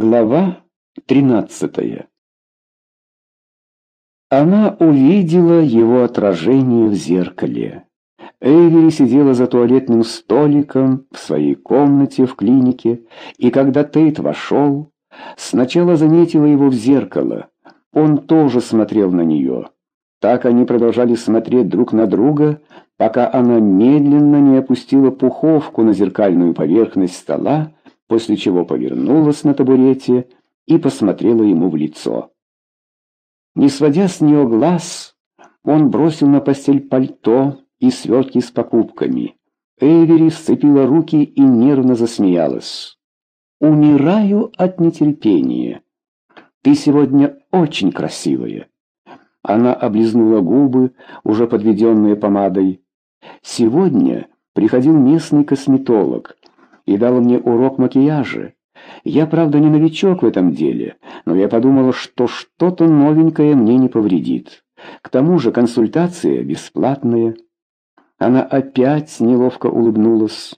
Глава тринадцатая Она увидела его отражение в зеркале. Эйвери сидела за туалетным столиком в своей комнате в клинике, и когда Тейт вошел, сначала заметила его в зеркало. Он тоже смотрел на нее. Так они продолжали смотреть друг на друга, пока она медленно не опустила пуховку на зеркальную поверхность стола, после чего повернулась на табурете и посмотрела ему в лицо. Не сводя с нее глаз, он бросил на постель пальто и свертки с покупками. Эвери сцепила руки и нервно засмеялась. «Умираю от нетерпения. Ты сегодня очень красивая». Она облизнула губы, уже подведенные помадой. «Сегодня приходил местный косметолог и дал мне урок макияжа. Я, правда, не новичок в этом деле, но я подумала, что что-то новенькое мне не повредит. К тому же консультация бесплатная. Она опять неловко улыбнулась.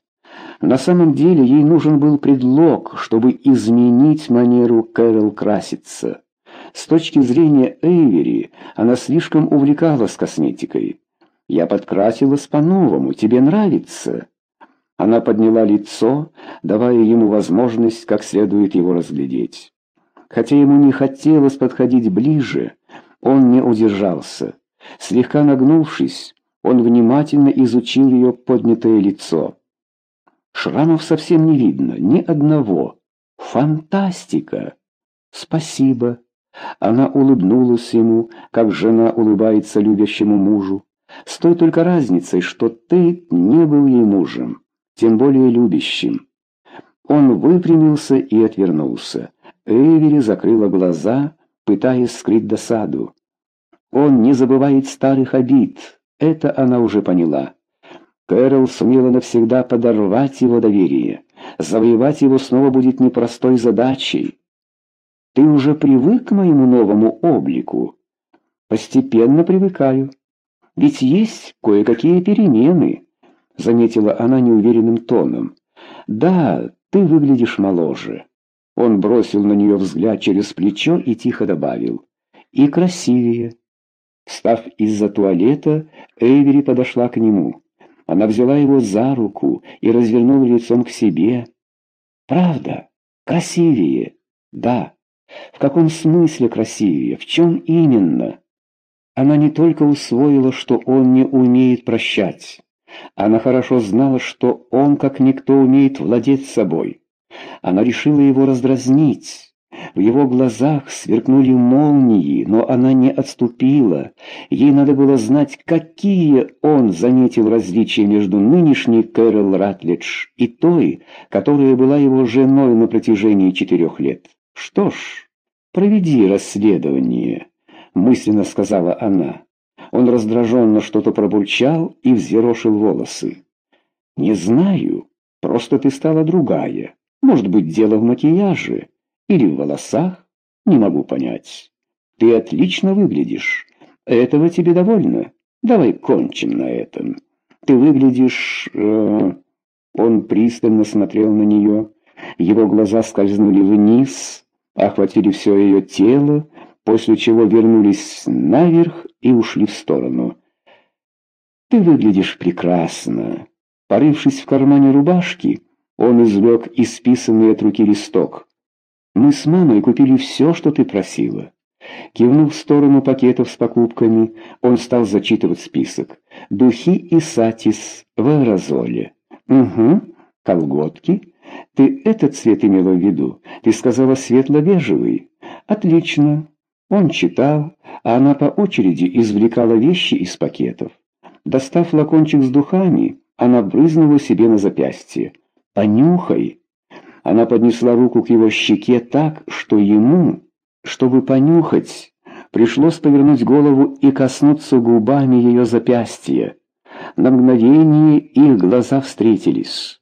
На самом деле ей нужен был предлог, чтобы изменить манеру Кэрол краситься. С точки зрения Эйвери, она слишком увлекалась косметикой. «Я подкрасилась по-новому, тебе нравится?» Она подняла лицо, давая ему возможность как следует его разглядеть. Хотя ему не хотелось подходить ближе, он не удержался. Слегка нагнувшись, он внимательно изучил ее поднятое лицо. Шрамов совсем не видно, ни одного. Фантастика! Спасибо. Она улыбнулась ему, как жена улыбается любящему мужу. С той только разницей, что ты не был ей мужем тем более любящим. Он выпрямился и отвернулся. Эвери закрыла глаза, пытаясь скрыть досаду. Он не забывает старых обид, это она уже поняла. Кэрол сумела навсегда подорвать его доверие. Завоевать его снова будет непростой задачей. Ты уже привык к моему новому облику? Постепенно привыкаю. Ведь есть кое-какие перемены заметила она неуверенным тоном. «Да, ты выглядишь моложе». Он бросил на нее взгляд через плечо и тихо добавил. «И красивее». Встав из-за туалета, Эйвери подошла к нему. Она взяла его за руку и развернула лицом к себе. «Правда? Красивее? Да. В каком смысле красивее? В чем именно?» Она не только усвоила, что он не умеет прощать. Она хорошо знала, что он, как никто, умеет владеть собой. Она решила его раздразнить. В его глазах сверкнули молнии, но она не отступила. Ей надо было знать, какие он заметил различия между нынешней Кэрол Ратлидж и той, которая была его женой на протяжении четырех лет. «Что ж, проведи расследование», — мысленно сказала она. Он раздраженно что-то пробурчал и взъерошил волосы. «Не знаю. Просто ты стала другая. Может быть, дело в макияже или в волосах? Не могу понять. Ты отлично выглядишь. Этого тебе довольно? Давай кончим на этом. Ты выглядишь...» э... Он пристально смотрел на нее. Его глаза скользнули вниз, охватили все ее тело, после чего вернулись наверх и ушли в сторону. «Ты выглядишь прекрасно». Порывшись в кармане рубашки, он извлек исписанный от руки листок. «Мы с мамой купили все, что ты просила». Кивнув в сторону пакетов с покупками, он стал зачитывать список. «Духи и сатис в аэрозоле». «Угу, колготки. Ты этот цвет имела в виду? Ты сказала светло-бежевый. Отлично. Он читал, а она по очереди извлекала вещи из пакетов. Достав флакончик с духами, она брызнула себе на запястье. «Понюхай!» Она поднесла руку к его щеке так, что ему, чтобы понюхать, пришлось повернуть голову и коснуться губами ее запястья. На мгновение их глаза встретились.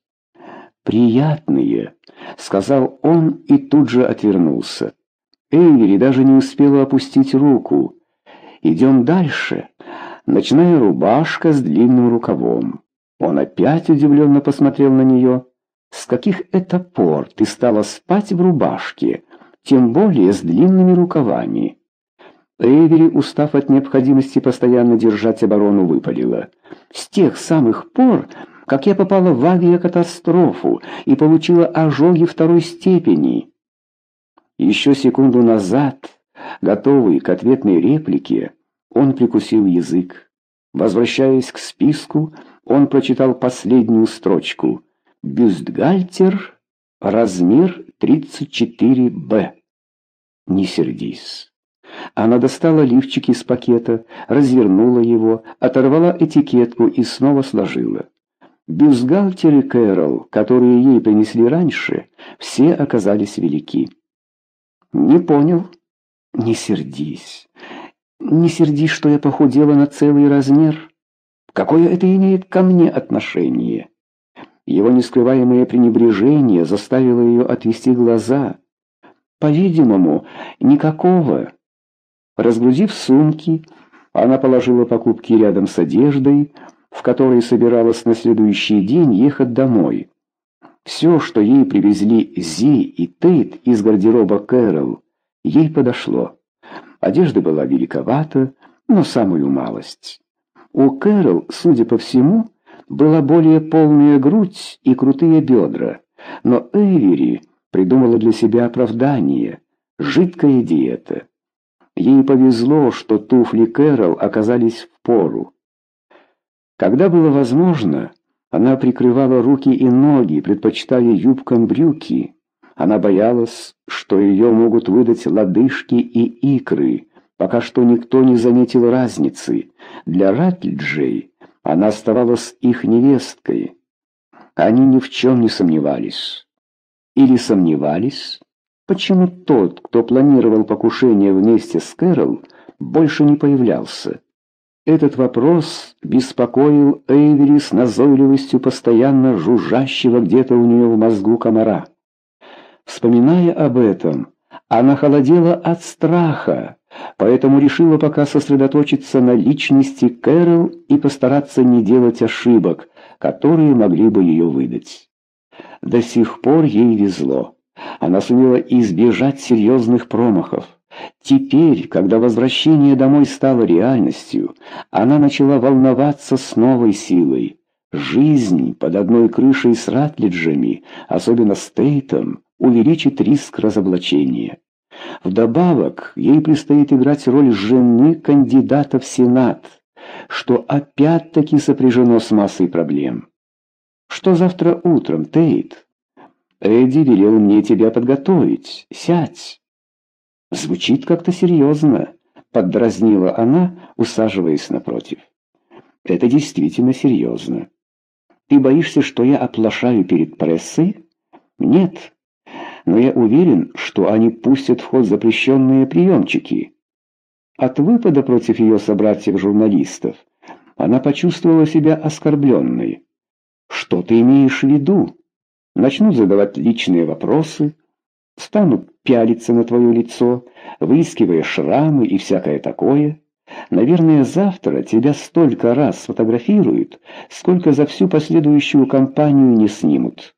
«Приятные», — сказал он и тут же отвернулся. Эйвери даже не успела опустить руку. «Идем дальше. Ночная рубашка с длинным рукавом». Он опять удивленно посмотрел на нее. «С каких это пор ты стала спать в рубашке?» тем более с длинными рукавами. Эйвери, устав от необходимости постоянно держать оборону, выпалила. «С тех самых пор, как я попала в авиакатастрофу и получила ожоги второй степени». Еще секунду назад, готовый к ответной реплике, он прикусил язык. Возвращаясь к списку, он прочитал последнюю строчку. «Бюстгальтер, размер 34Б». «Не сердись». Она достала лифчик из пакета, развернула его, оторвала этикетку и снова сложила. Бюстгальтеры Кэрол, которые ей принесли раньше, все оказались велики. «Не понял?» «Не сердись. Не сердись, что я похудела на целый размер. Какое это имеет ко мне отношение?» Его нескрываемое пренебрежение заставило ее отвести глаза. «По-видимому, никакого». Разгрузив сумки, она положила покупки рядом с одеждой, в которой собиралась на следующий день ехать домой. Все, что ей привезли Зи и Тейт из гардероба Кэрол, ей подошло. Одежда была великовата, но самую малость. У Кэрол, судя по всему, была более полная грудь и крутые бедра, но Эйвери придумала для себя оправдание – жидкая диета. Ей повезло, что туфли Кэрол оказались в пору. Когда было возможно, она прикрывала руки и ноги, предпочитая юбкам брюки. Она боялась, что ее могут выдать лодыжки и икры, пока что никто не заметил разницы. Для Ратльджей она оставалась их невесткой. Они ни в чем не сомневались. Или сомневались? Почему тот, кто планировал покушение вместе с Кэрол, больше не появлялся? Этот вопрос беспокоил Эйвери с назойливостью постоянно жужжащего где-то у нее в мозгу комара. Вспоминая об этом, она холодела от страха, поэтому решила пока сосредоточиться на личности Кэрол и постараться не делать ошибок, которые могли бы ее выдать. До сих пор ей везло. Она сумела избежать серьезных промахов. Теперь, когда возвращение домой стало реальностью, она начала волноваться с новой силой. Жизнь под одной крышей с Ратлиджами, особенно с Тейтом, увеличит риск разоблачения. Вдобавок, ей предстоит играть роль жены кандидата в Сенат, что опять-таки сопряжено с массой проблем. Что завтра утром, Тейт? Эдди велел мне тебя подготовить. Сядь. Звучит как-то серьезно, поддразнила она, усаживаясь напротив. Это действительно серьезно. Ты боишься, что я оплошаю перед прессой? Нет, но я уверен, что они пустят в ход запрещенные приемчики. От выпада против ее собратьев-журналистов она почувствовала себя оскорбленной. Что ты имеешь в виду? Начнут задавать личные вопросы, станут пялиться на твое лицо, выискивая шрамы и всякое такое. Наверное, завтра тебя столько раз сфотографируют, сколько за всю последующую кампанию не снимут.